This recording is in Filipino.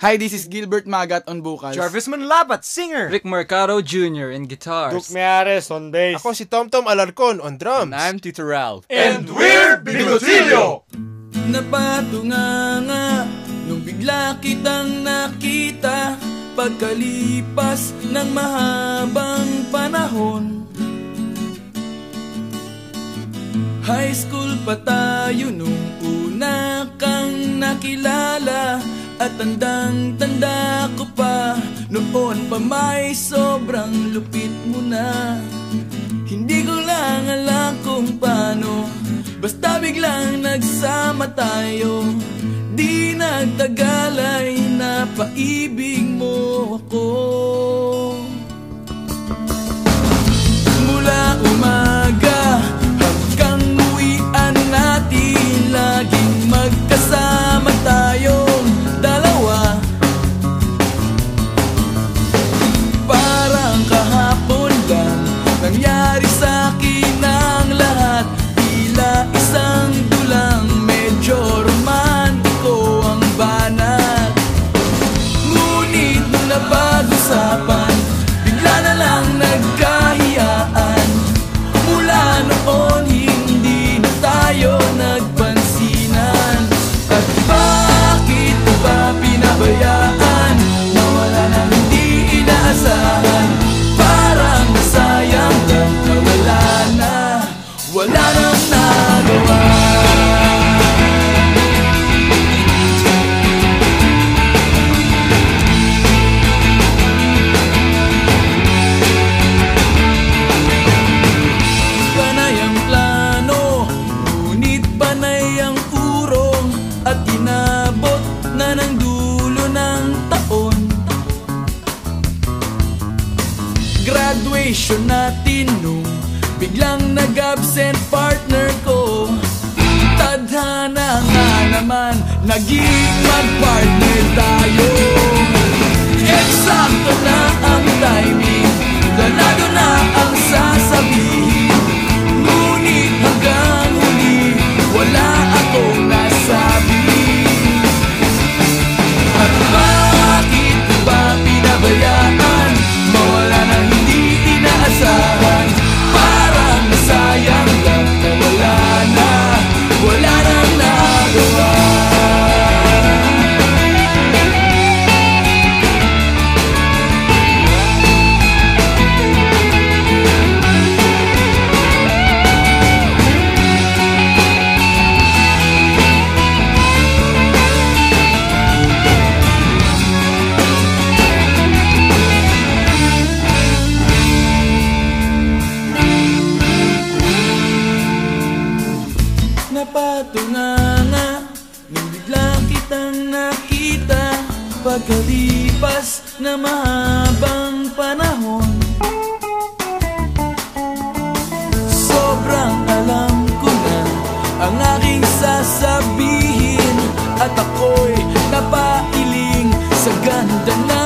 Hi, this is Gilbert Magat on vocals. Jarvis Manlabat, singer. Rick Mercado Jr. in guitars. Duke Meares on bass. Ako si Tomtom Alarcon on drums. And I'm Tito Ralph. And we're Bigotillo! Napatunganga nung bigla kitang nakita Pagkalipas ng mahabang panahon High school pa tayo nung una kang nakilala At tandang-tanda ko pa Noon pa may sobrang lupit mo na. Hindi ko lang alam kung paano Basta biglang nagsama tayo. Di nagtagal ay napaibig mo Graduation natin nung Biglang nag-absent partner ko. Tadhana nga naman Naging mag-partner tayo. Eksakto na ang timing Ganado na ang kitang nakita Pagkalipas na mahabang panahon. Sobrang alam ko na Ang aking sasabihin At ako'y napailing Sa ganda na